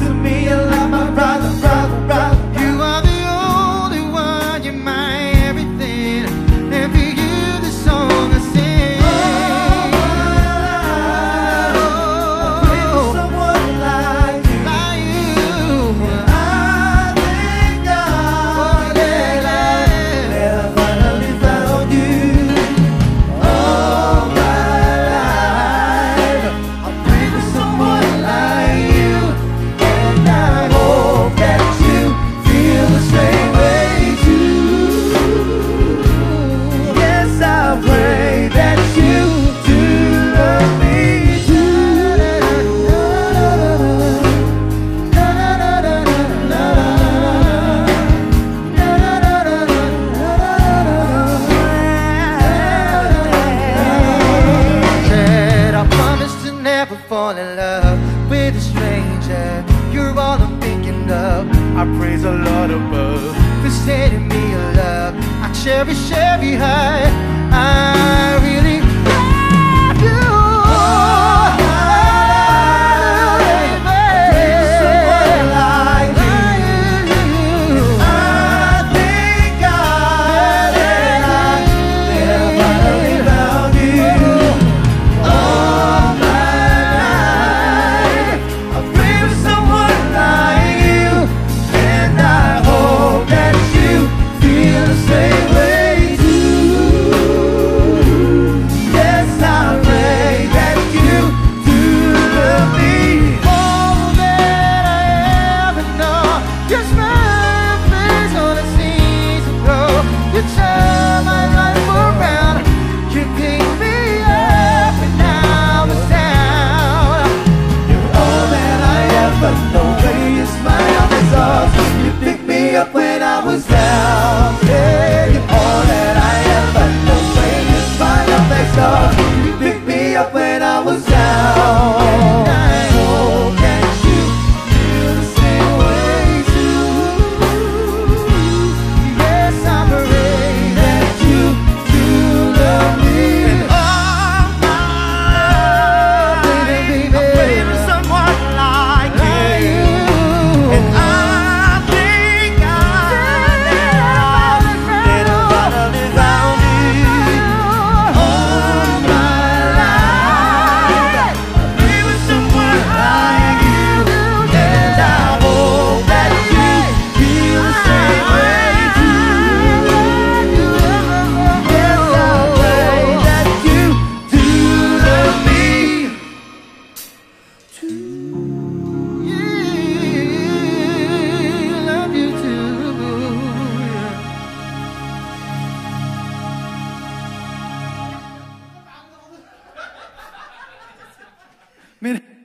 Fall love with a stranger. You're all I'm thinking of. I praise the Lord above for setting me a love. I cherish every high. Mira.